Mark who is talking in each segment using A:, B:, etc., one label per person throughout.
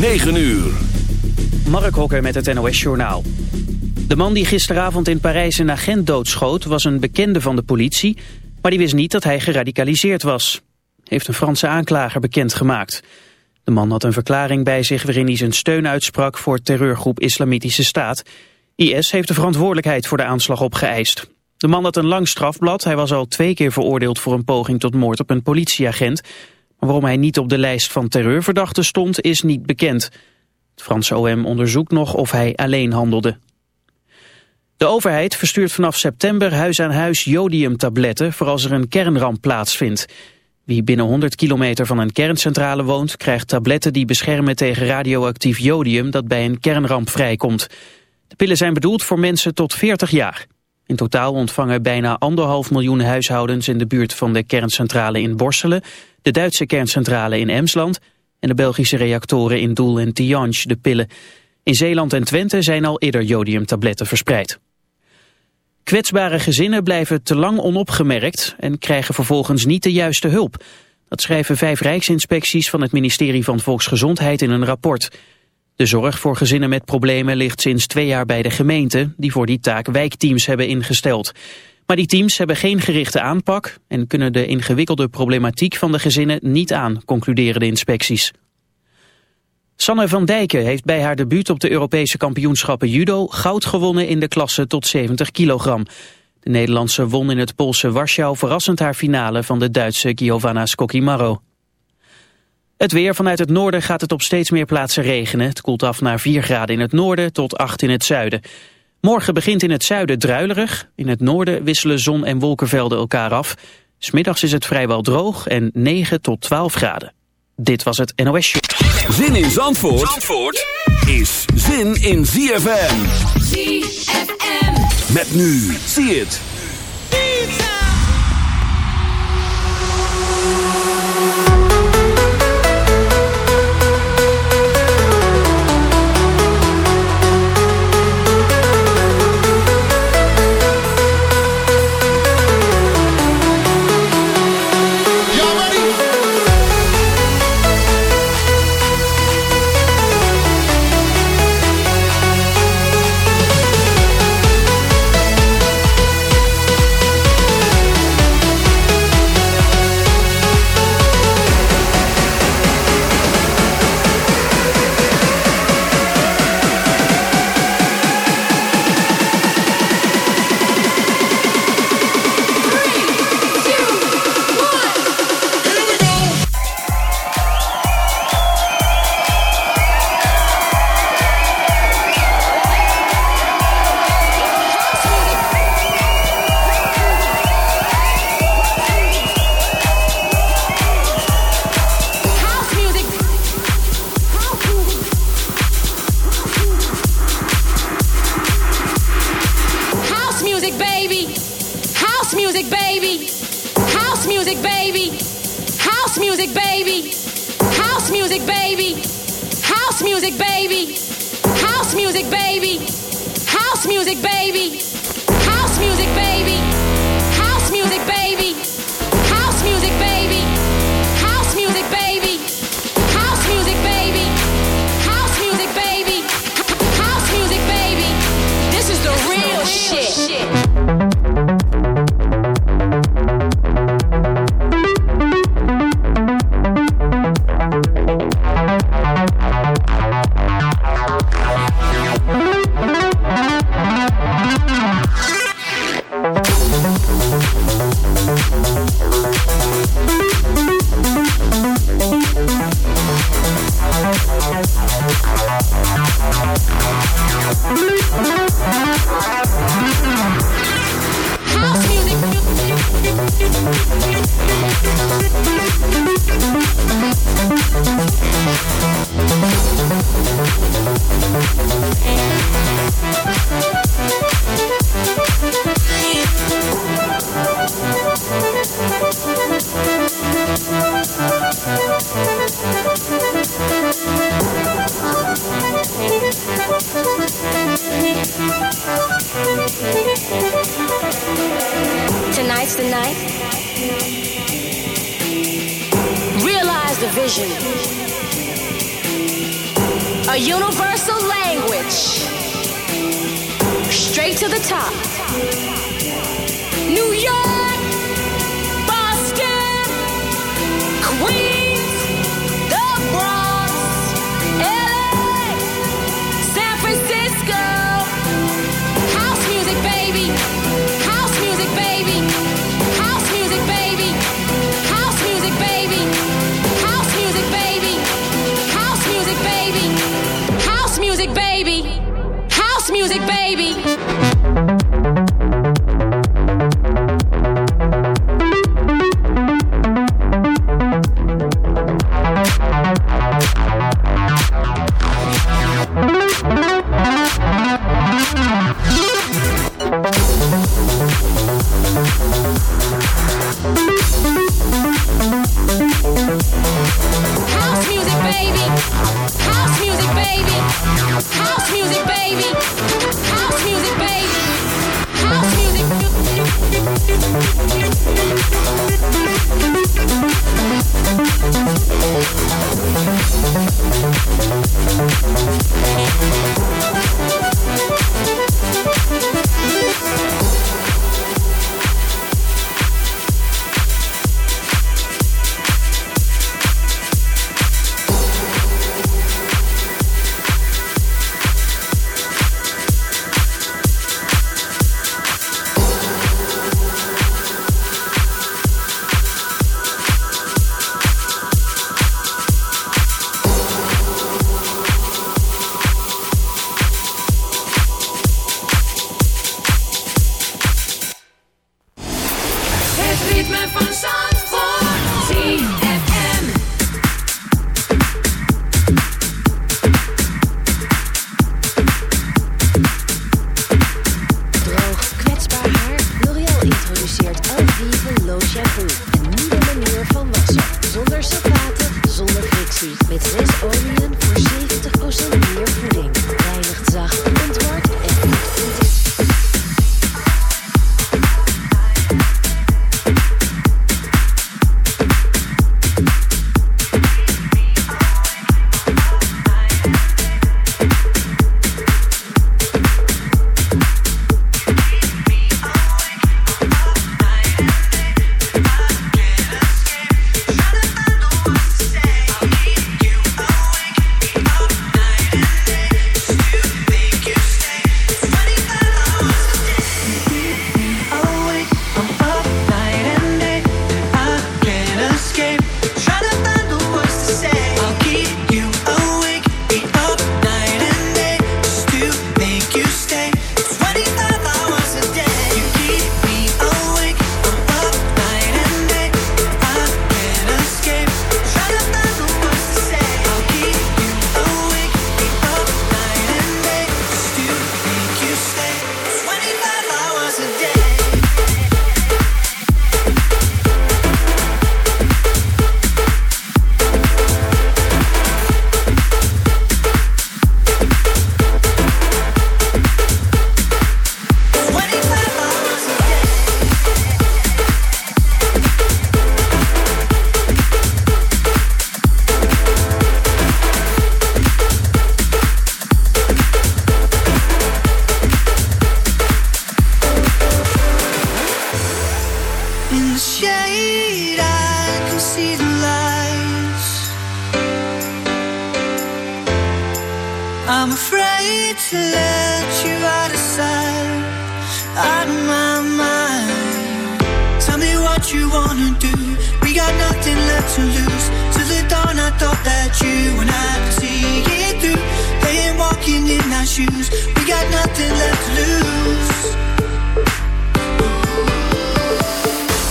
A: 9 uur.
B: Mark Hokker met het NOS Journaal. De man die gisteravond in Parijs een agent doodschoot... was een bekende van de politie, maar die wist niet dat hij geradicaliseerd was. Heeft een Franse aanklager bekendgemaakt. De man had een verklaring bij zich waarin hij zijn steun uitsprak... voor terreurgroep Islamitische Staat. IS heeft de verantwoordelijkheid voor de aanslag opgeëist. De man had een lang strafblad. Hij was al twee keer veroordeeld voor een poging tot moord op een politieagent... Waarom hij niet op de lijst van terreurverdachten stond is niet bekend. Het Franse OM onderzoekt nog of hij alleen handelde. De overheid verstuurt vanaf september huis aan huis jodiumtabletten voor als er een kernramp plaatsvindt. Wie binnen 100 kilometer van een kerncentrale woont krijgt tabletten die beschermen tegen radioactief jodium dat bij een kernramp vrijkomt. De pillen zijn bedoeld voor mensen tot 40 jaar. In totaal ontvangen bijna anderhalf miljoen huishoudens in de buurt van de kerncentrale in Borselen, de Duitse kerncentrale in Emsland en de Belgische reactoren in Doel en Tihange de pillen. In Zeeland en Twente zijn al eerder jodiumtabletten verspreid. Kwetsbare gezinnen blijven te lang onopgemerkt en krijgen vervolgens niet de juiste hulp. Dat schrijven vijf rijksinspecties van het ministerie van Volksgezondheid in een rapport. De zorg voor gezinnen met problemen ligt sinds twee jaar bij de gemeente... die voor die taak wijkteams hebben ingesteld. Maar die teams hebben geen gerichte aanpak... en kunnen de ingewikkelde problematiek van de gezinnen niet aan, concluderen de inspecties. Sanne van Dijken heeft bij haar debuut op de Europese kampioenschappen judo... goud gewonnen in de klasse tot 70 kilogram. De Nederlandse won in het Poolse Warschau verrassend haar finale... van de Duitse Giovanna Skokimarro. Het weer vanuit het noorden gaat het op steeds meer plaatsen regenen. Het koelt af naar 4 graden in het noorden tot 8 in het zuiden. Morgen begint in het zuiden druilerig. In het noorden wisselen zon- en wolkenvelden elkaar af. Smiddags is het vrijwel droog en 9 tot 12 graden. Dit was het NOS Show.
A: Zin in Zandvoort, Zandvoort is zin in ZFM.
C: ZFM.
A: Met nu, zie het.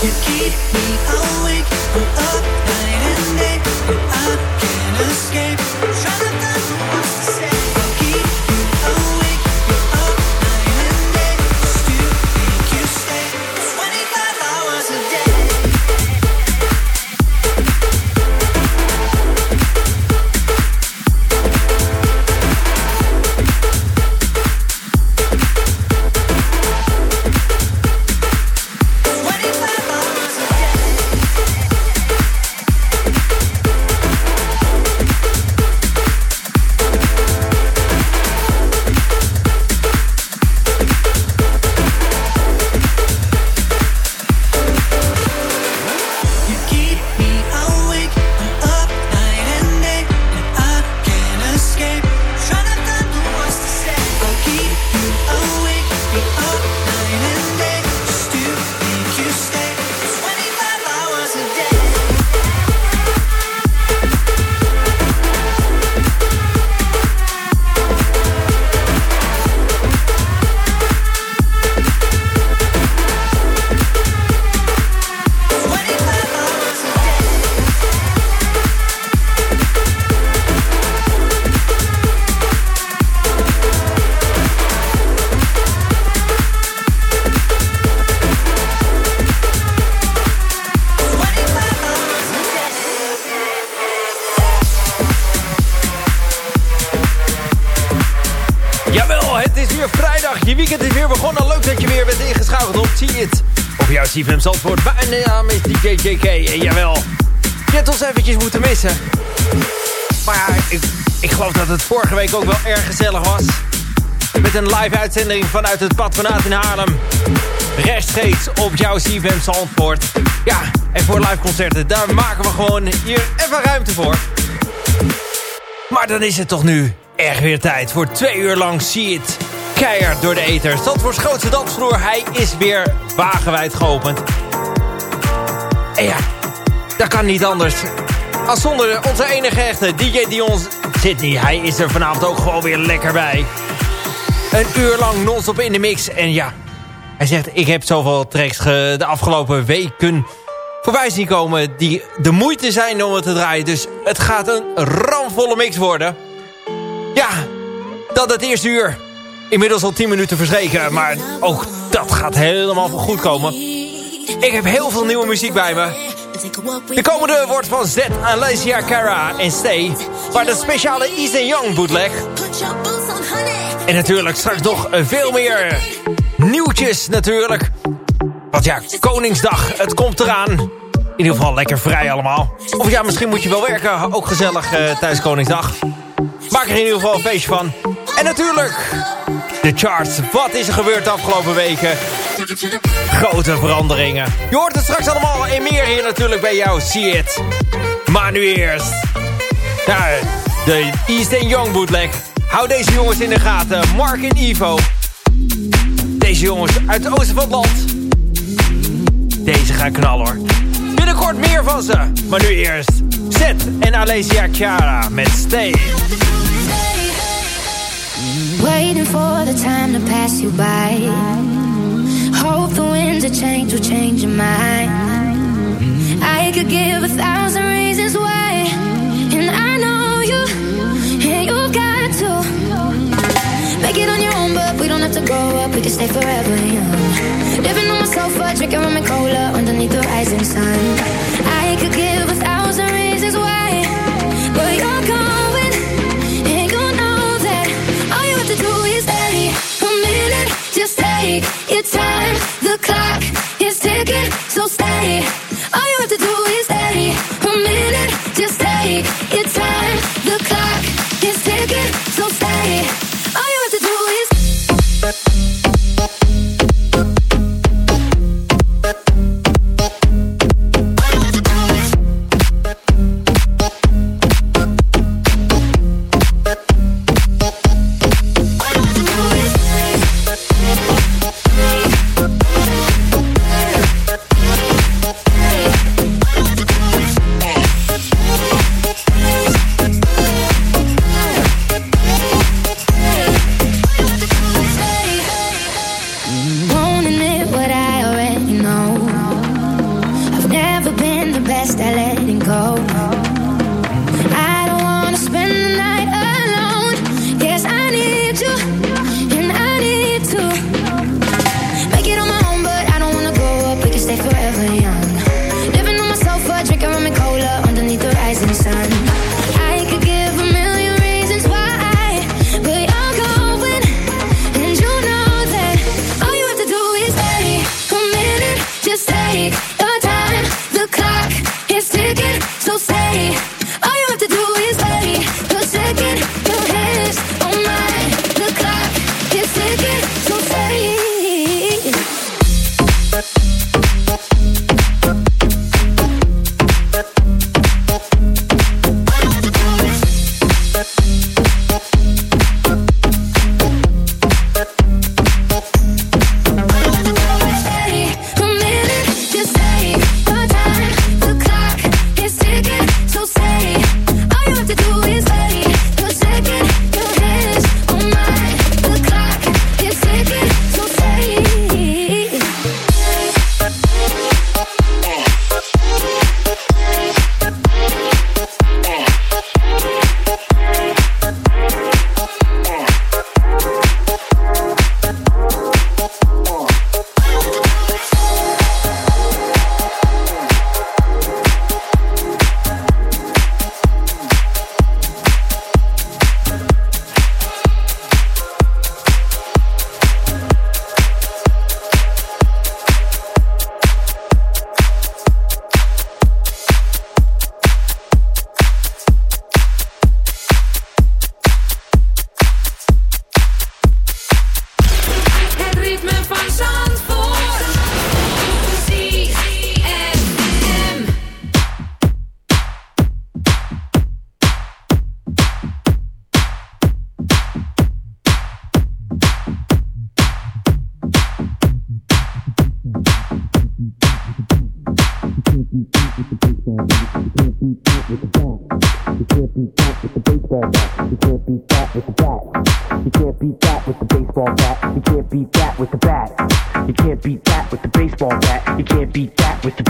D: You keep me awake, I'm up night and day,
E: CFM Zandvoort. Mijn naam is DJ. En jawel, je hebt ons eventjes moeten missen. Maar ja, ik, ik geloof dat het vorige week ook wel erg gezellig was. Met een live uitzending vanuit het patronaat in Haarlem. Rechtstreeks op jouw CFM Zandvoort. Ja, en voor live concerten, daar maken we gewoon hier even ruimte voor. Maar dan is het toch nu echt weer tijd voor twee uur lang See It. Keihard door de ether. Zandvoorts grootste dansvloer, hij is weer wagenwijd geopend. En ja, dat kan niet anders. Als zonder onze enige echte DJ Dion Sydney. Hij is er vanavond ook gewoon weer lekker bij. Een uur lang non-stop in de mix. En ja, hij zegt ik heb zoveel tracks de afgelopen weken voorbij zien komen... die de moeite zijn om het te draaien. Dus het gaat een ramvolle mix worden. Ja, dat het eerste uur. Inmiddels al 10 minuten verstreken. Maar ook dat gaat helemaal goed komen. Ik heb heel veel nieuwe muziek bij me. De komende wordt van Z, Alicia Cara en Stay. Maar de speciale Easy Young bootleg. En natuurlijk straks nog veel meer nieuwtjes natuurlijk. Want ja, Koningsdag, het komt eraan. In ieder geval lekker vrij allemaal. Of ja, misschien moet je wel werken. Ook gezellig uh, tijdens Koningsdag. Maak er in ieder geval een feestje van. En natuurlijk, de charts. Wat is er gebeurd de afgelopen weken? Grote veranderingen. Je hoort het straks allemaal en meer hier natuurlijk bij jou. See it. Maar nu eerst. De East Young bootleg. Hou deze jongens in de gaten. Mark en Ivo. Deze jongens uit het oosten van het land. Deze gaan knallen hoor. Binnenkort meer van ze. Maar nu eerst. Zet en Alessia Chiara met Stay.
F: Waiting for the time to pass you by. Hope the winds of change will change your mind. I could give a thousand reasons why. And I know you, and you got to. Make it on your own, but we don't have to grow up. We can stay forever young. Living on my sofa, drinking rum and cola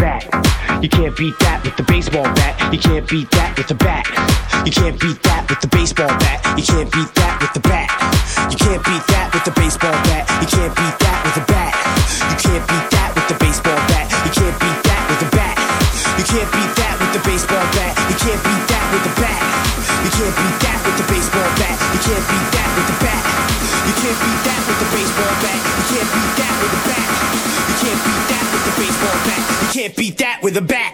G: bat. You can't beat that with the baseball bat. You can't beat that with the bat. You can't beat that with the baseball bat. You can't beat that with the bat. You can't beat that with the baseball bat. You can't beat that with the bat. You can't beat that with the baseball bat. You can't beat that with the bat. You can't beat that with the baseball bat. You can't beat the
E: back.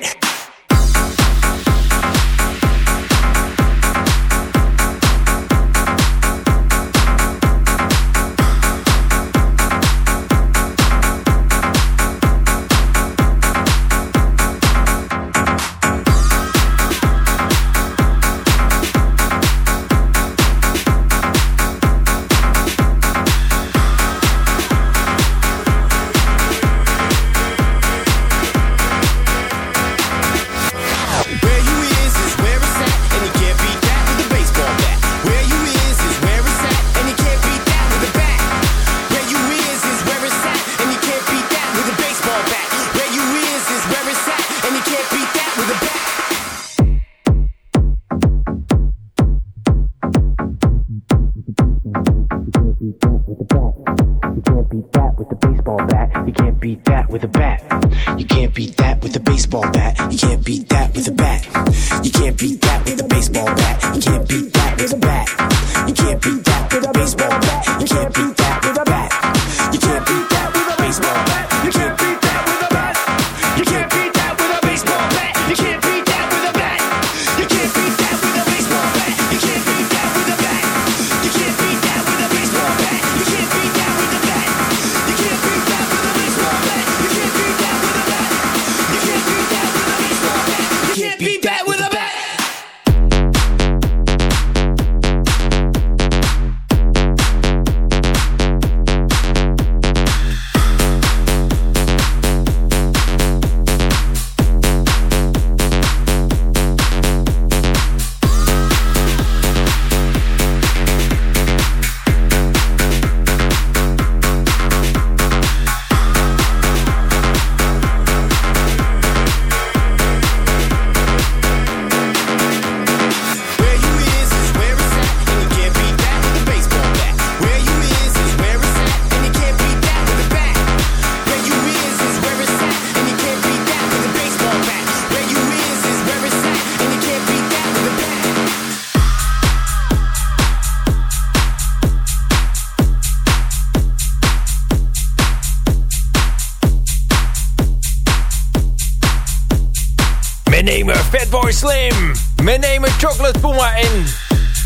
E: Chocolate Puma in.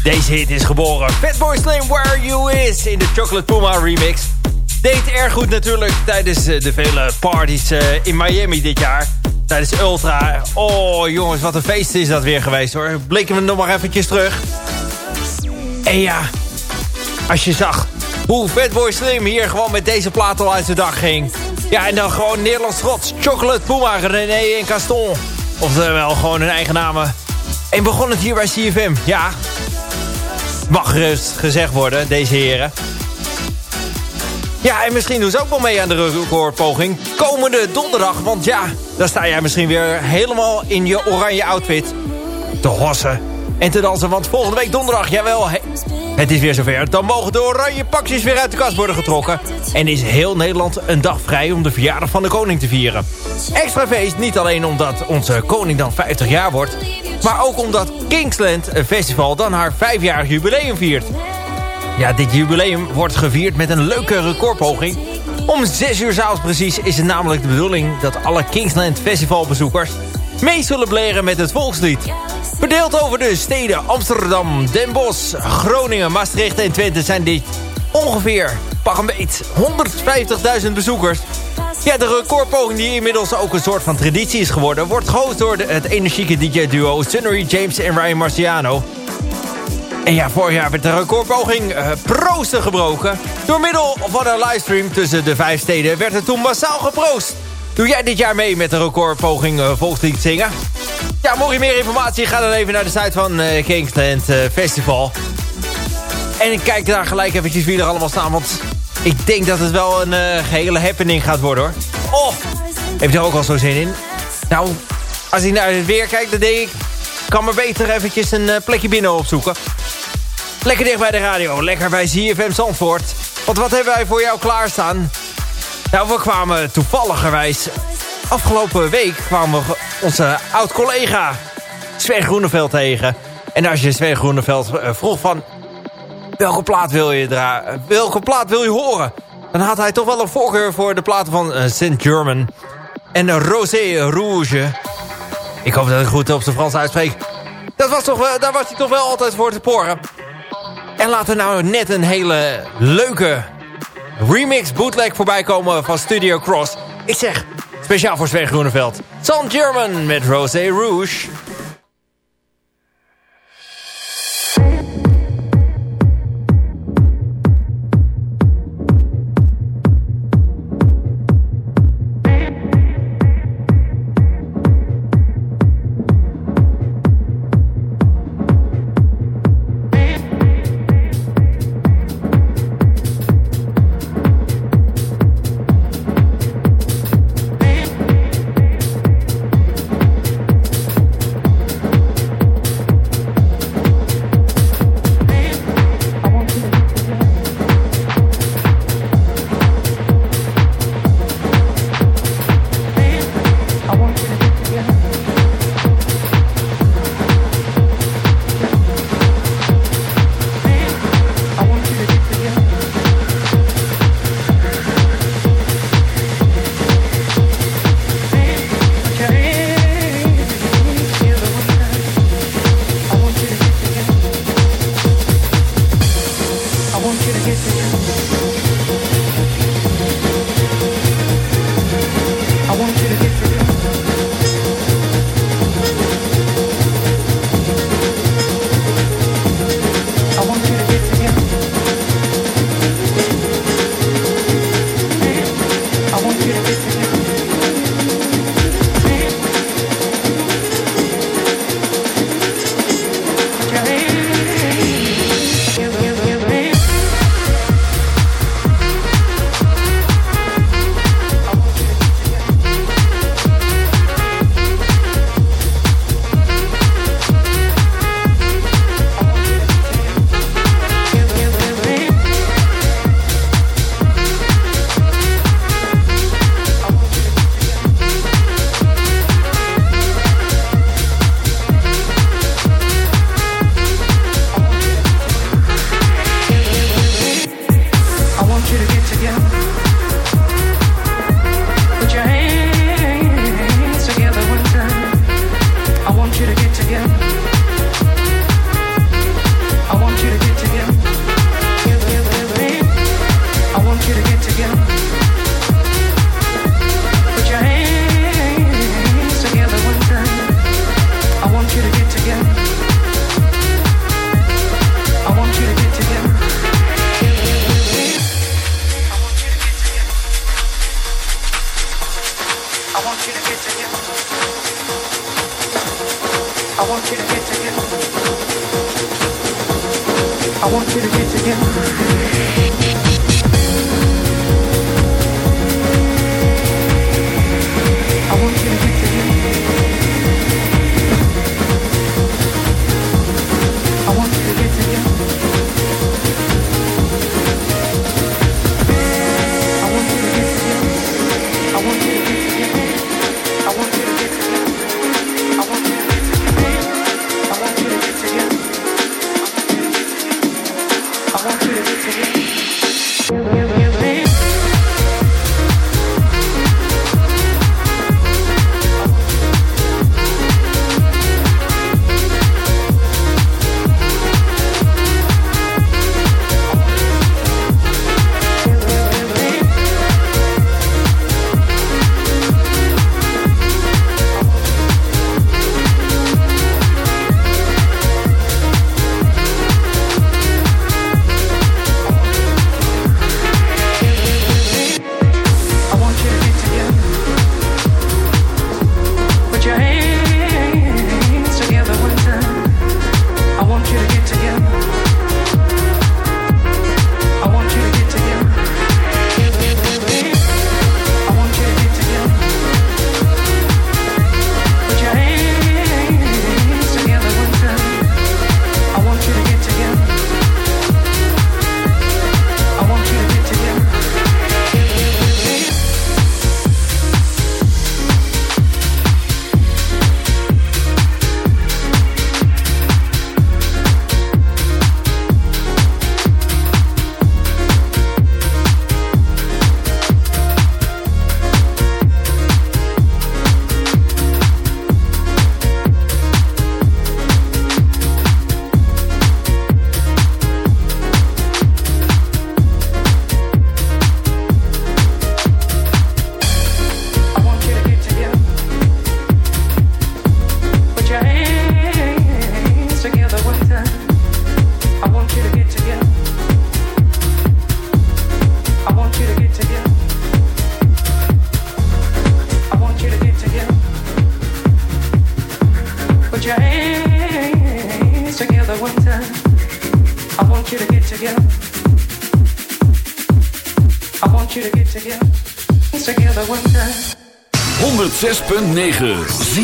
E: Deze hit is geboren. Fatboy Slim, Where You Is in de Chocolate Puma remix. Deed erg goed natuurlijk tijdens eh, de vele parties eh, in Miami dit jaar. Tijdens Ultra. Oh jongens, wat een feest is dat weer geweest hoor. Blikken we nog maar eventjes terug. En ja, als je zag hoe Fatboy Slim hier gewoon met deze plaat al uit de dag ging. Ja, en dan gewoon Nederlands trots. Chocolate Puma, René en Caston. Oftewel gewoon hun eigen namen. En begon het hier bij CFM. Ja, mag gerust gezegd worden, deze heren. Ja, en misschien doen ze ook wel mee aan de recordpoging. Komende donderdag, want ja, dan sta jij misschien weer helemaal in je oranje outfit. Te hossen en te dansen, want volgende week donderdag, jawel, he- het is weer zover. Dan mogen de oranje pakjes weer uit de kast worden getrokken. En is heel Nederland een dag vrij om de verjaardag van de koning te vieren. Extra feest, niet alleen omdat onze koning dan 50 jaar wordt... maar ook omdat Kingsland Festival dan haar vijfjarig jubileum viert. Ja, dit jubileum wordt gevierd met een leuke recordpoging. Om 6 uur s'avonds precies is het namelijk de bedoeling... dat alle Kingsland Festivalbezoekers mee zullen bleren met het volkslied. Verdeeld over de steden Amsterdam, Den Bosch, Groningen, Maastricht en Twente... zijn dit ongeveer, pak een beet, 150.000 bezoekers. Ja, de recordpoging die inmiddels ook een soort van traditie is geworden... wordt gehost door het energieke DJ-duo Sunnery James en Ryan Marciano... En ja, vorig jaar werd de recordpoging eh proosten gebroken. Door middel van een livestream tussen de vijf steden werd het toen massaal geproost. Doe jij dit jaar mee met de recordpoging uh, zingen? Ja, mocht je meer informatie, ga dan even naar de site van eh, Kingsland Festival. En ik kijk daar gelijk eventjes wie er allemaal staan. Ik denk dat het wel een eh, gehele happening gaat worden hoor. Oh, je er ook al zo zin in? Nou, als ik naar het weer kijk, dan denk ik... kan maar beter eventjes een eh, plekje binnen opzoeken. Lekker dicht bij de radio, lekker bij ZFM Zandvoort. Want wat hebben wij voor jou klaarstaan? Nou, we kwamen toevalligerwijs... afgelopen week kwamen we onze oud-collega Sven Groeneveld tegen. En als je Sven Groeneveld eh, vroeg van... welke plaat wil je draaien? Welke plaat wil je horen? Dan had hij toch wel een voorkeur voor de platen van uh, Saint German. En Rosé Rouge. Ik hoop dat ik goed op zijn Frans uitspreek. Dat was toch, daar was hij toch wel altijd voor te poren. En laat er nou net een hele leuke remix bootleg voorbij komen van Studio Cross. Ik zeg, speciaal voor Sven Groeneveld. San German met Rosé Rouge.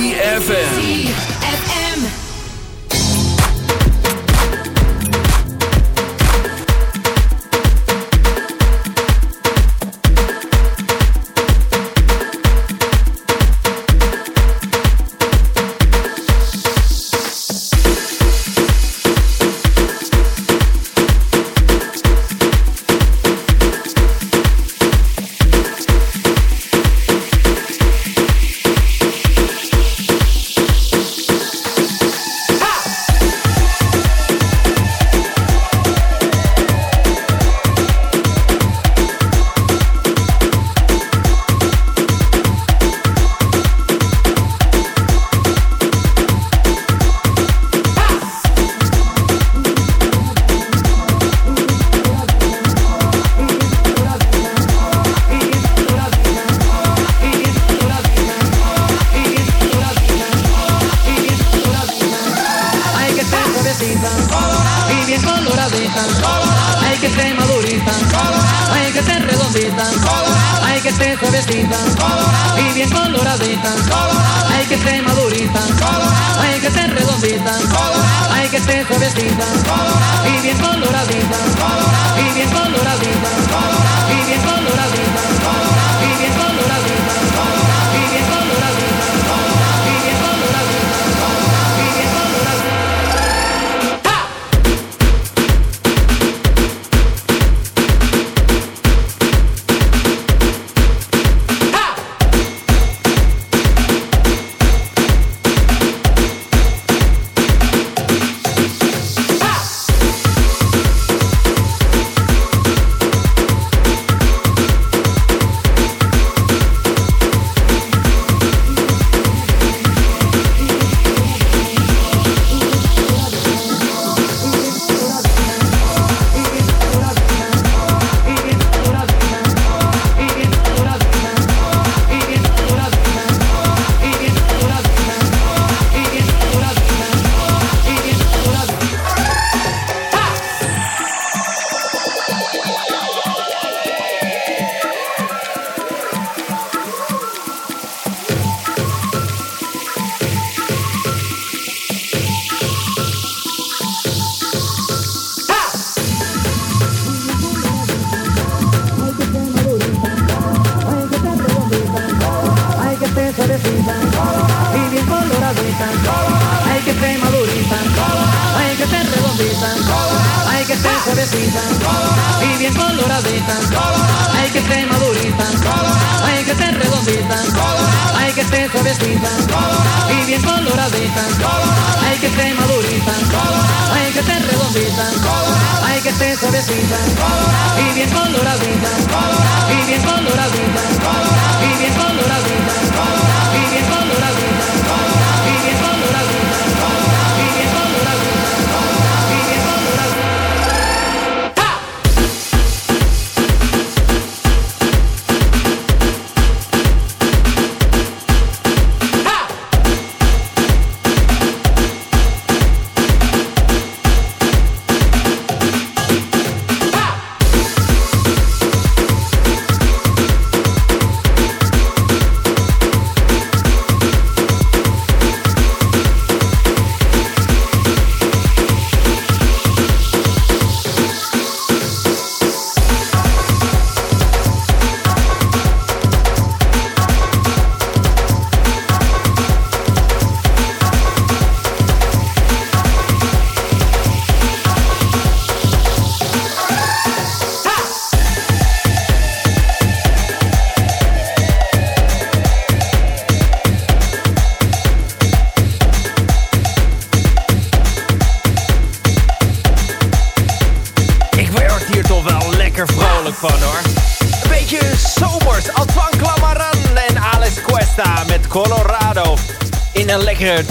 H: ZFM.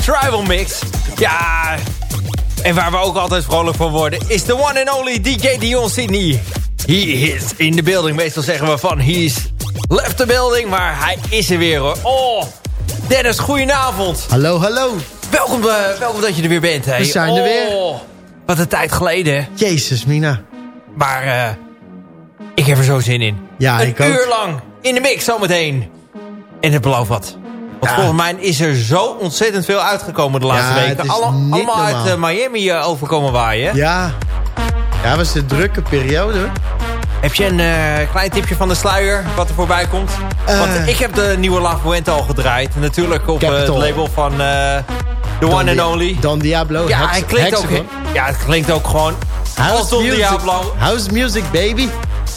E: Tribal mix. Ja, en waar we ook altijd vrolijk van worden... is de one and only DJ Dion Sydney. He is in the building. Meestal zeggen we van he's left the building. Maar hij is er weer hoor. Oh, Dennis, goedenavond.
I: Hallo, hallo.
E: Welkom, eh, welkom dat je er weer bent. Hè.
I: We zijn er weer.
E: Oh, Wat een tijd geleden.
I: Jezus, Mina.
E: Maar eh, Ik heb er zo zin in.
I: Ja,
E: een
I: ik ook.
E: uur lang in de mix zometeen. En het belooft wat. Want
I: Ja.
E: volgens mij is er zo ontzettend veel uitgekomen de laatste
I: Ja,
E: weken.
I: het
E: Alle- allemaal uit eh, Miami eh, overkomen waaien.
I: Ja. Ja, het was een drukke periode. hoor.
E: Heb je een eh, klein tipje van de sluier wat er voorbij komt? Want ik heb de nieuwe La Fuente al gedraaid. Natuurlijk op het label van The
I: Don
E: One and Only.
I: Don Diablo.
E: Ja,
I: Hex-
E: hij klinkt ook, ja, het klinkt ook gewoon als
I: House
E: Don
I: music.
E: Diablo.
I: House music, baby.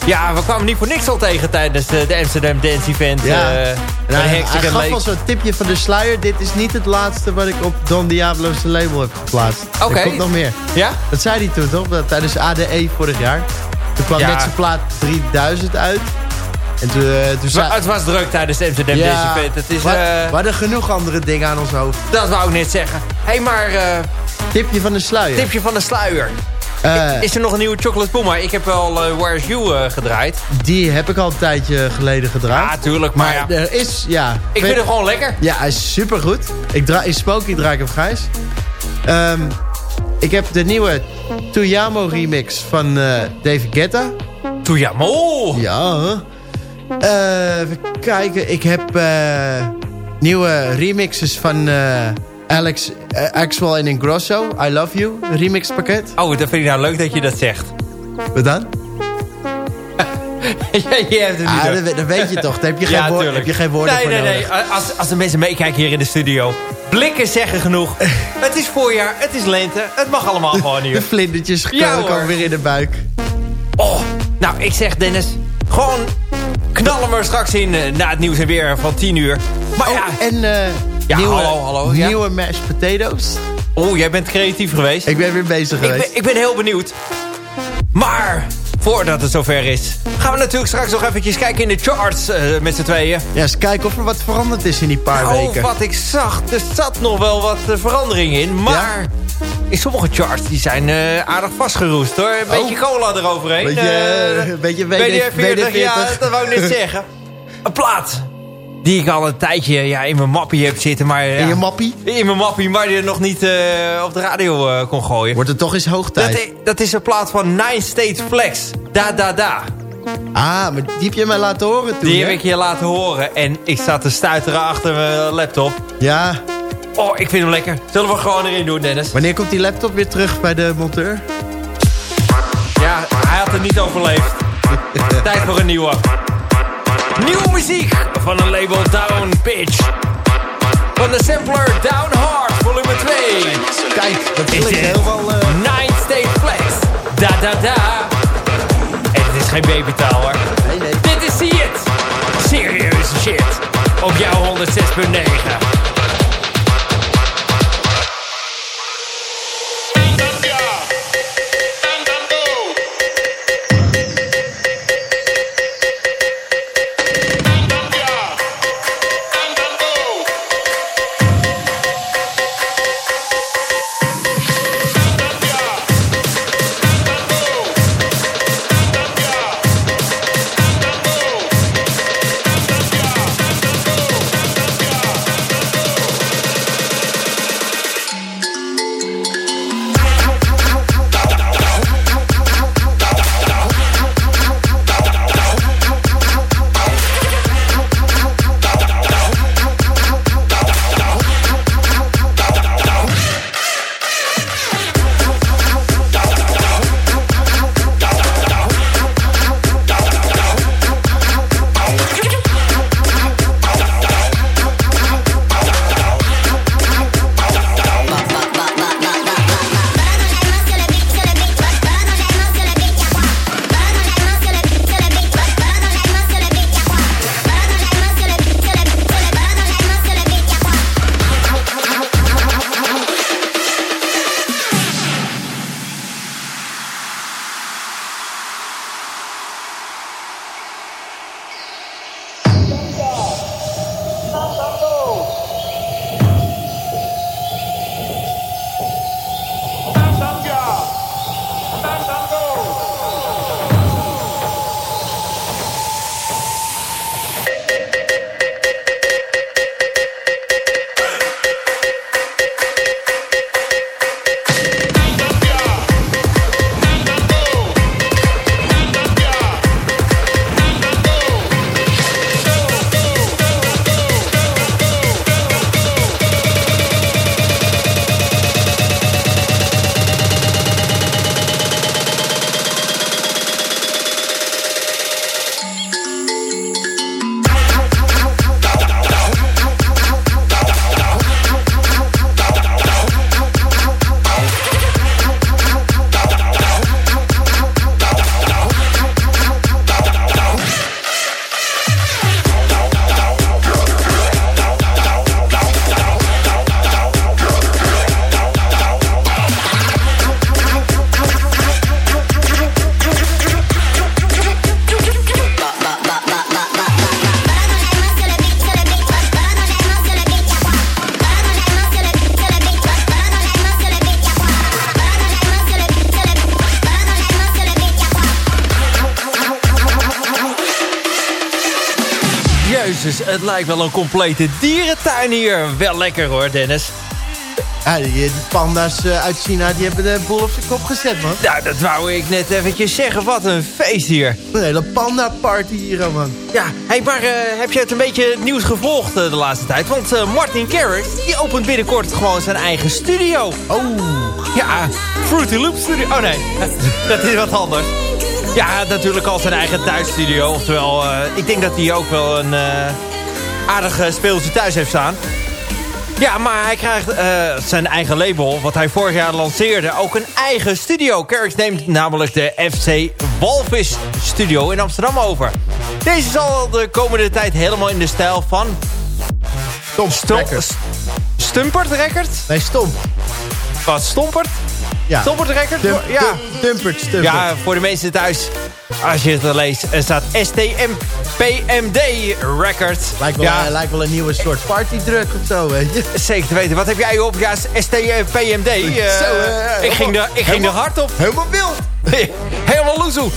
E: Ja, we kwamen niet voor niks al tegen tijdens eh, de Amsterdam Dance Event.
I: Ja. En
E: bij
I: hij, gaf al zo'n tipje van de sluier. Dit is niet het laatste wat ik op Don Diablo's label heb geplaatst.
E: Oké.
I: Er komt nog meer.
E: Ja?
I: Dat zei hij toen toch? Dat Tijdens ADE vorig jaar. Toen kwam
E: Ja.
I: net zijn plaat 3000 uit. En toen, eh, toen
E: Maar
I: zei...
E: het was druk tijdens de Amsterdam Dance Event. Het is,
I: we, we hadden genoeg andere dingen aan ons hoofd.
E: dat wou ik net zeggen. Hé, hey, maar
I: Tipje van de sluier.
E: tipje van de sluier.
I: Eh,
E: Is er nog een nieuwe Chocolate Puma? Ik heb wel eh, Where's You eh, gedraaid.
I: die heb ik al een tijdje geleden gedraaid.
E: Ja, tuurlijk. Maar,
I: maar
E: ja,
I: er is, ja...
E: ik vind hem gewoon lekker.
I: Ja, hij is supergoed. Ik draai, in Smokey draai ik hem grijs. Ehm, ik heb de nieuwe Tuyamo remix van David Guetta.
E: Toeyamo.
I: Ja. Even kijken. Ik heb nieuwe remixes van Alex, eh, Axwell en Ingrosso. I Love You, remix pakket.
E: Oh, dat vind ik nou leuk dat je dat zegt.
I: Wat dan?
E: Ja, je hebt het niet
I: Ah, dat, dat weet je toch. Daar heb je geen,
E: Ja,
I: woord, heb je geen woorden
E: nee,
I: voor
E: nee,
I: nodig.
E: nee. Als, als de mensen meekijken hier in de studio. Blikken zeggen genoeg. het is voorjaar, het is lente. Het mag allemaal gewoon
I: De
E: hier.
I: vlindertjes
E: Ja,
I: komen weer in de buik.
E: Oh, nou, ik zeg Dennis. Gewoon knallen we er straks in eh, na het nieuws en weer van 10 uur. Maar
I: Oh,
E: ja,
I: en eh,
E: Ja,
I: nieuwe,
E: hallo, hallo, ja?
I: nieuwe mashed potatoes.
E: oh, jij bent creatief geweest.
I: Ik ben weer bezig
E: Ik
I: geweest.
E: ben, ik ben heel benieuwd. Maar, voordat het zover is... gaan we natuurlijk straks nog eventjes kijken in de charts eh, met z'n tweeën.
I: Ja, eens kijken of er wat veranderd is in die paar
E: Oh,
I: weken.
E: wat ik zag. Er zat nog wel wat eh, verandering in. Maar in sommige charts die zijn eh, aardig vastgeroest hoor. Een beetje cola eroverheen.
I: Beetje,
E: Eh,
I: eh, beetje WD,
E: WD-40, ja,
I: WD-40.
E: dat wou ik net zeggen. Een plaat die ik al een tijdje ja, in mijn mappie heb zitten. Maar, ja,
I: In je mappie?
E: In mijn mappie, maar die nog niet eh, op de radio eh, kon gooien.
I: Wordt het toch eens hoog
E: Dat,
I: tijd.
E: i- dat is een plaat van Nine States Flex. Da Da Da.
I: Ah, maar die heb je mij laten horen toen,
E: Die heb ik je laten horen. En ik zat te stuiteren achter mijn laptop.
I: Ja.
E: Oh, ik vind hem lekker. Zullen we gewoon erin doen, Dennis?
I: Wanneer komt die laptop weer terug bij de monteur?
E: Ja, hij had het niet overleefd. Tijd voor een nieuwe. Nieuwe muziek van een label Down Pitch. Van de sampler Down Hard, volume 2.
I: Kijk, dat
E: Is dit
I: helemaal... eh
E: Nine State Flex. Da da da. En het is geen babytaal hoor.
I: nee, nee.
E: Dit is See It. Serieuze shit. Op jouw 106.9. lijkt wel een complete dierentuin hier. Wel lekker hoor, Dennis.
I: Ja, die, die panda's eh, uit China die hebben de boel op zijn kop gezet, man.
E: Nou, dat wou ik net eventjes zeggen. Wat een feest hier.
I: Een hele panda-party hier, oh, man.
E: Ja, hey, maar eh, heb je het een beetje het nieuws gevolgd eh, de laatste tijd? Want eh, Martin Garrix, die opent binnenkort gewoon zijn eigen studio.
I: Oh,
E: Ja, Fruity Loop Studio. Oh nee, dat is wat anders. Ja, natuurlijk al zijn eigen thuisstudio. Oftewel, eh, ik denk dat hij ook wel een eh aardige speeltje thuis heeft staan. Ja, maar hij krijgt eh, zijn eigen label, wat hij vorig jaar lanceerde, ook een eigen studio. Kerks neemt namelijk de FC Walvis Studio in Amsterdam over. Deze zal de komende tijd helemaal in de stijl van...
I: Tom
E: Stom-
I: Records.
E: St- Stumpert Record?
I: Nee, stom.
E: Wat, Stompert?
I: Ja.
E: Record? Ja.
I: dum- Dumpert.
E: Ja, voor de mensen thuis, als je het leest, er staat STM-PMD Records.
I: Lijkt wel,
E: ja,
I: eh, lijkt wel een nieuwe soort partydruk of zo, weet je.
E: zeker te weten. Wat heb jij op? Ja, STM-PMD. eh,
I: Zo, eh,
E: ik ging er, ik ging er hard op.
I: Helemaal wild.
E: Helemaal loezoe.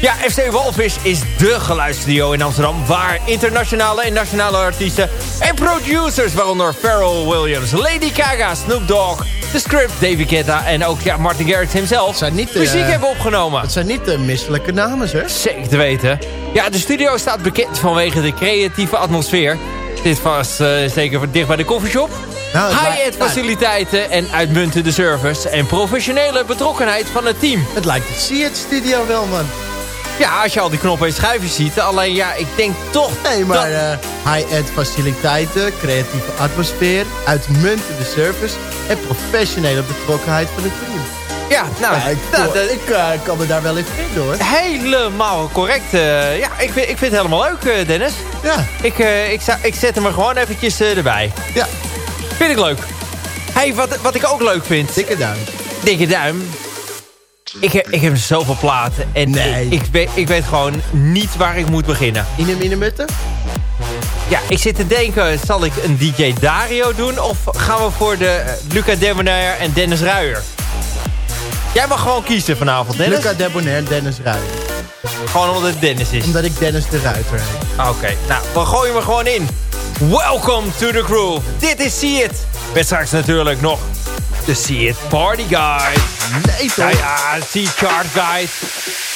E: Ja, FC Walvis is de geluidsstudio in Amsterdam... waar internationale en nationale artiesten en producers... waaronder Pharrell Williams, Lady Gaga, Snoop Dogg... The Script, David Guetta en ook ja, Martin Garrix himself...
I: zijn niet, eh,
E: muziek hebben opgenomen.
I: Het zijn niet de misselijke namen, zeg.
E: Zeker te weten. Ja, de studio staat bekend vanwege de creatieve atmosfeer. Dit was eh, zeker dicht bij de coffeeshop.
I: Nou,
E: High-end
I: lijkt-
E: faciliteiten en uitmuntende service... en professionele betrokkenheid van het team.
I: Het lijkt het Zie het studio wel, man.
E: Ja, als je al die knoppen en schuifjes ziet. Alleen ja, ik denk toch...
I: Nee, maar
E: dat-
I: eh, high-end faciliteiten, creatieve atmosfeer, uitmuntende service en professionele betrokkenheid van het team.
E: ja, nou,
I: Ja, ik,
E: nou, dat-
I: ik eh, kan me daar wel in vinden, hoor.
E: helemaal correct. eh, ja, ik, vind- ik vind het helemaal leuk, Dennis.
I: Ja,
E: Ik, ik, ik zet hem er gewoon eventjes erbij.
I: ja,
E: Vind ik leuk. hey, wat, wat ik ook leuk vind...
I: dikke duim.
E: Dikke duim. Ik, heb- ik heb zoveel platen. En
I: Nee.
E: ik, ik, weet, ik weet gewoon niet waar ik moet beginnen.
I: In een minnemutten?
E: Ja, ik zit te denken, zal ik een DJ Dario doen? Of gaan we voor de eh, Luca Debonair en Dennis Ruijer? Jij mag gewoon kiezen vanavond, Dennis.
I: Luca Debonair, Dennis Ruijter.
E: Gewoon omdat het Dennis is.
I: Omdat ik Dennis de Ruiter heet.
E: Oké, nou, we gooien hem er gewoon in. Welcome to the groove. Dit is See It. Met straks natuurlijk nog de See It Party Guide.
I: Nee, toch?
E: Ja, ja, See Chart Guide.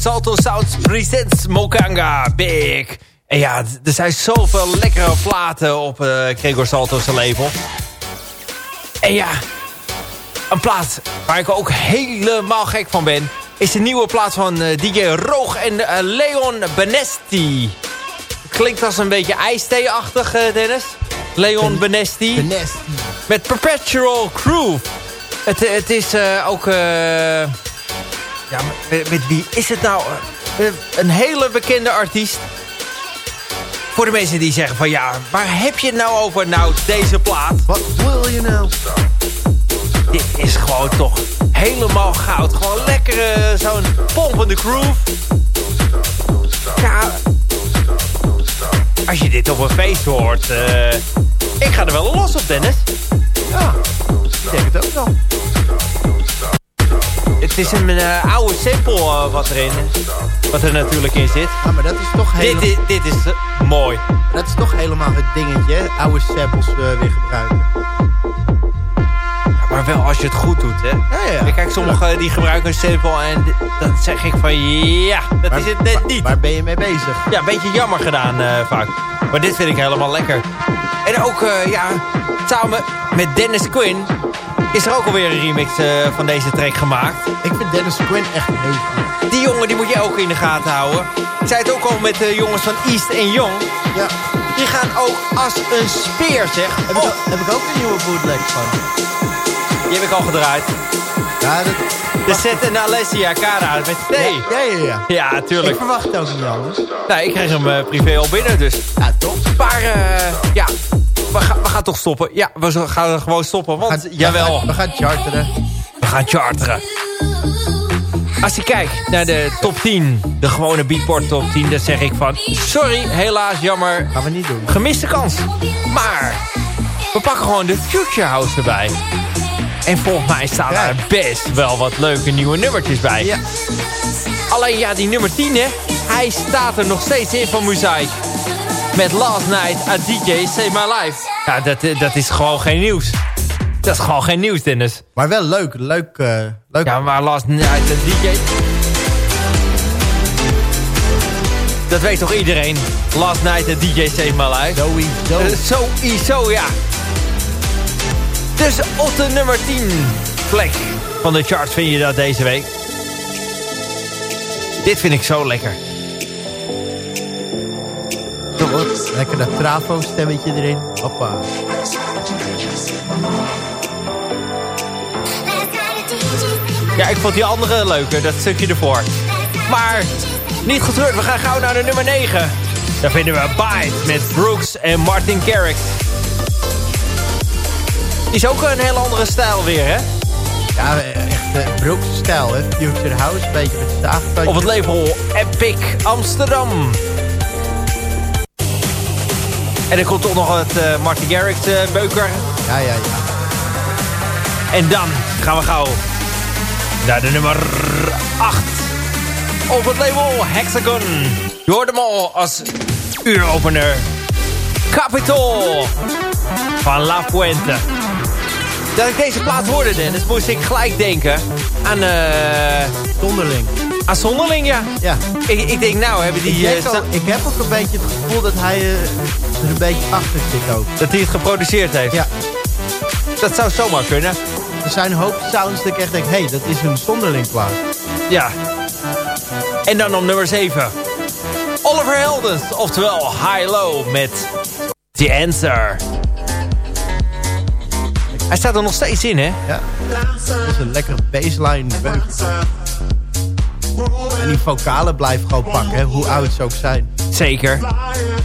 E: Salto Sounds presents Mokanga Big. En ja, er zijn zoveel lekkere platen op eh Gregor Salto's label. En ja, een plaat waar ik ook helemaal gek van ben... is de nieuwe plaat van eh, DJ Roog en eh, Leon Benesti. Klinkt als een beetje ijsthee-achtig, Dennis. Leon Benesti.
I: Benest.
E: Met Perpetual Groove. Het, het is eh, ook... eh, ja, met, met wie is het nou? Eh, een hele bekende artiest. Voor de mensen die zeggen van ja, waar heb je het nou over? Nou, deze plaat.
I: Wat wil je nou?
E: Dit is gewoon toch helemaal goud. Gewoon lekker eh, zo'n pompende groove. Ja, als je dit op een feest hoort... eh, ik ga er wel los op, Dennis.
I: Ja, ik denk het ook wel.
E: Het is een eh, oude sample eh, wat erin wat er natuurlijk in zit.
I: Ja, maar dat is toch,
E: Dit,
I: helemaal,
E: dit, dit is eh, mooi.
I: dat is toch helemaal het dingetje, hè? Oude samples weer gebruiken.
E: Maar wel als je het goed doet, hè.
I: Ja, ja.
E: Ja, Kijk, sommigen die gebruiken een sample en dan zeg ik van ja, dat is het net niet.
I: Waar ben je mee bezig?
E: Ja, een beetje jammer gedaan vaak. Maar dit vind ik helemaal lekker. En ook, ja, samen met Dennis Quinn is er ook alweer een remix eh, van deze track gemaakt.
I: Ik vind Dennis Quinn echt heel goed.
E: Die jongen die moet je ook in de gaten houden. Ik zei het ook al met de jongens van East en Young.
I: Ja,
E: Die gaan ook als een speer, zeg.
I: heb,
E: Oh,
I: ik, ook- heb ik ook een nieuwe bootleg van.
E: die heb ik al gedraaid.
I: Ja, dat,
E: De set en Alessia Cara met T.
I: ja, ja, ja, ja.
E: Ja,
I: Ik
E: tuurlijk.
I: verwacht het ook niet anders.
E: Nou, ik kreeg hem eh, privé al binnen, dus.
I: Ja, toch?
E: Maar, eh, ja, we, gaan we gaan toch stoppen. Ja, we gaan gewoon stoppen, want,
I: Gaan-
E: jawel,
I: We gaan, charteren.
E: we gaan charteren. Als ik kijk naar de top 10, de gewone Beatport top 10, dan zeg ik van... Sorry, helaas, jammer,
I: Gaan we niet doen.
E: gemiste kans. Maar we pakken gewoon de Future House erbij. En volgens mij staan daar best wel wat leuke nieuwe nummertjes bij.
I: Ja.
E: Alleen ja, die nummer 10 hè, hij staat er nog steeds in van Mosaic. Met Last Night at DJ Save My Life. Ja, dat, eh, dat is gewoon geen nieuws. Dat is gewoon geen nieuws, Dennis.
I: Maar wel leuk. Leuk. eh, leuk.
E: Ja, maar Last Night at DJ... Dat weet toch iedereen? Last Night at DJ Save My Life.
I: Sowieso.
E: Eh, Sowieso, ja. Dus op de nummer 10 plek van de charts vind je dat deze week. Dit vind ik zo lekker.
I: Lekker dat trafo stemmetje erin. Hoppa.
E: Ja, ik vond die andere leuker, dat stukje ervoor. Maar niet getreurd, we gaan gauw naar de nummer 9. Daar vinden we Bite met Brooks en Martin Garrix. Is ook een hele andere stijl weer, hè?
I: Ja, echt uh, Brooks stijl, hè. Future House, een beetje met staafkantje.
E: Op het label Epic Amsterdam. En er komt toch nog het eh, Martin Garrix eh, beuker.
I: Ja, ja, ja.
E: En dan gaan we gauw naar de nummer 8. Op het label Hexagon. Je hoort hem al als uuropener. Capitol van La Fuente. Dat ik deze plaat hoorde, Dennis, moest ik gelijk denken aan... eh
I: Zonderling.
E: aan Zonderling, ja.
I: Ja.
E: Ik, ik denk, nou, hebben die...
I: Ik, al- ik heb ook een beetje het gevoel dat hij er een beetje achter zit ook.
E: dat hij het geproduceerd heeft.
I: Ja.
E: Dat zou zomaar kunnen.
I: Er zijn een hoop sounds dat ik echt denk, hé, hey, dat is een zonderling plaat.
E: Ja. En dan op nummer 7. Oliver Heldens, oftewel High Low met The Answer. Hij staat er nog steeds in, hè?
I: Ja. Dat is een lekkere baseline beuk. En die vocalen blijven gewoon pakken, hè, hoe oud ze ook zijn.
E: Zeker.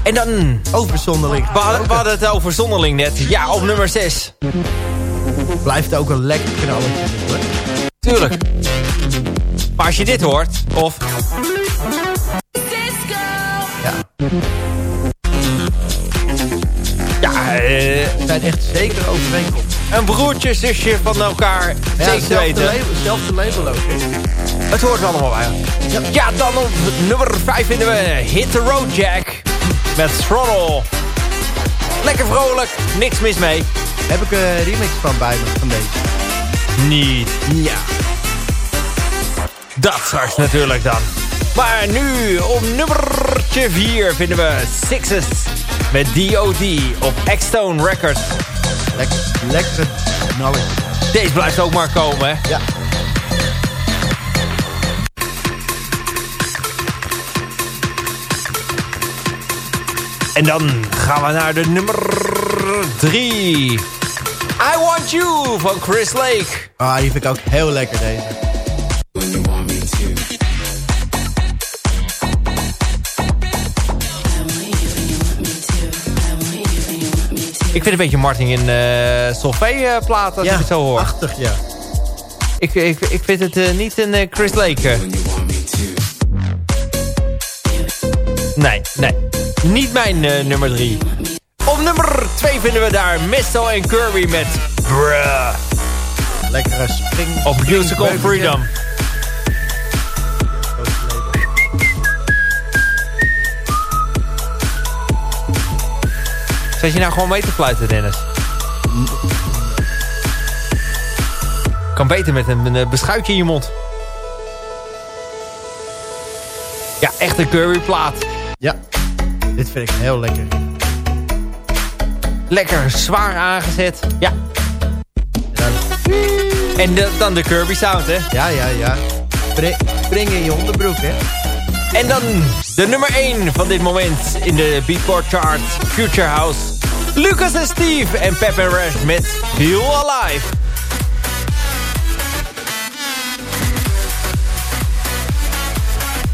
E: En dan...
I: Over zonderling.
E: We hadden, we hadden het over Zonderling net. Ja, op nummer 6.
I: Blijft ook een lekker knalletje. hoor.
E: Tuurlijk. Maar als je dit hoort, of...
I: Ja.
E: Ja, eh,
I: zijn echt zeker overeenkomsten.
E: Een broertje, zusje van elkaar.
I: Ja,
E: zeker weten.
I: hetzelfde label ook.
E: Het hoort er allemaal bij. Ja. dan op nummer 5 vinden we Hit the Road Jack met Throttle. Lekker vrolijk, niks mis mee.
I: Heb ik een remix van bij me, van deze.
E: Niet.
I: Ja.
E: Dat straks natuurlijk dan. Maar nu op nummertje 4 vinden we Sixes met D.O.D. op X-Stone Records.
I: Lekker, lekkere knalletje.
E: Deze blijft ook maar komen, hè?
I: Ja.
E: En dan gaan we naar de nummer 3. I Want You van Chris Lake.
I: Ah, die vind ik ook heel lekker deze.
E: Vind een beetje Martin in uh, Solvay plaat als ik het zo hoor.
I: achtig, ja.
E: Ik, ik, ik vind het eh, niet een eh, Chris Lake. eh. Nee, nee. Niet mijn eh, nummer 3. Op nummer 2 vinden we daar Misto en Kirby met Bruh.
I: Lekkere spring.
E: Op Musical. Freedom. Zet je nou gewoon mee te fluiten, Dennis? Kan beter met een, een beschuitje in je mond. Ja, echt een curryplaat.
I: Ja. Dit vind ik heel lekker.
E: Lekker zwaar aangezet. Ja.
I: En dan-
E: En de- dan de Kirby sound, hè.
I: ja, ja, ja. Spring, spring in je onderbroek, hè.
E: En dan de nummer 1 van dit moment in de Beatport chart, Future House. Lucas en Steve en Pep en Rash met Feel Alive.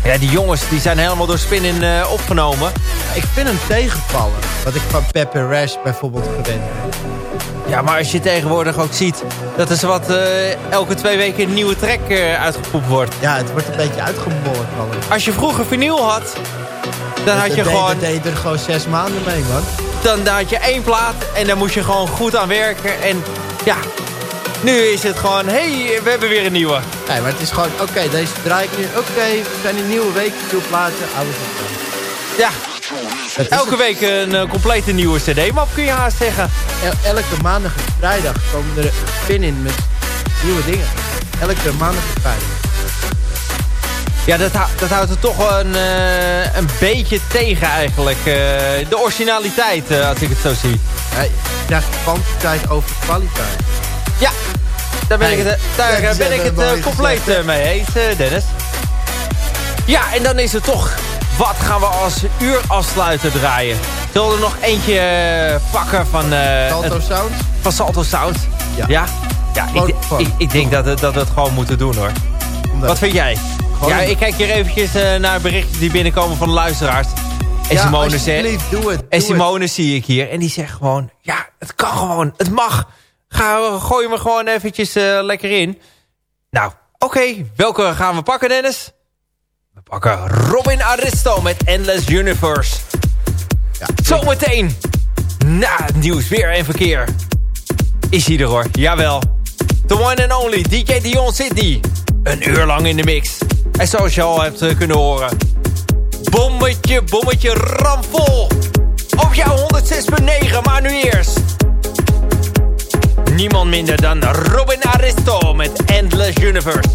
E: Ja, die jongens die zijn helemaal door Spin eh, opgenomen.
I: Ik vind hem tegenvallen. Wat ik van Pepper Rash bijvoorbeeld gewend ben.
E: Ja, maar als je tegenwoordig ook ziet dat er wat eh, elke twee weken een nieuwe track eh, uitgepoept wordt.
I: Ja, het wordt een beetje uitgebollen.
E: Als je vroeger vinyl had, dan had je gewoon...
I: Dan deed er gewoon zes maanden mee, man.
E: Dan, dan had je één plaat en daar moest je gewoon goed aan werken. En ja, nu is het gewoon, hé, hey, we hebben weer een nieuwe.
I: Nee, maar het is gewoon, oké, deze draai ik nu. Oké, we zijn een nieuwe week, nieuwe platen, oude
E: Ja, elke week een uh, complete nieuwe cd-map kun je haast zeggen.
I: El elke maandag en vrijdag komen er pin in met nieuwe dingen. Elke maandag en vrijdag.
E: Ja, dat, dat houdt er toch een, uh, een beetje tegen eigenlijk. Uh, de originaliteit, uh, als ik het zo zie.
I: Ja, krijgt kwantiteit over kwaliteit.
E: Ja, daar ben ik het, daar ben ik het compleet gezegd, mee eens, Dennis. Ja, en dan is het toch... Wat gaan we als uurafsluiter draaien? Zullen we er nog eentje pakken van...
I: Salto
E: het,
I: Sound?
E: Van Salto Sound? Ja. Ja, ja ik, ik, ik, denk dat, dat we het gewoon moeten doen, hoor. Wat vind jij? Ja, ik kijk hier eventjes uh, naar berichten die binnenkomen van de luisteraars. En
I: ja,
E: Simone, zegt,
I: doe het,
E: en Simone zie ik hier. En die zegt gewoon, ja, het kan gewoon. Het mag. Ga, gooi me gewoon eventjes uh, lekker in. Nou, oké. Okay. Welke gaan we pakken, Dennis? We pakken Robin Aristo met Endless Universe. Ja, Zometeen. Na het nieuws, weer en verkeer. Is hij er hoor, jawel. The one and only DJ Dion City. Een uur lang in de mix. En zoals je al hebt kunnen horen. Bommetje, bommetje, ramvol. Op jouw 106.9, maar nu eerst. Niemand minder dan Robin Aristo met Endless Universe.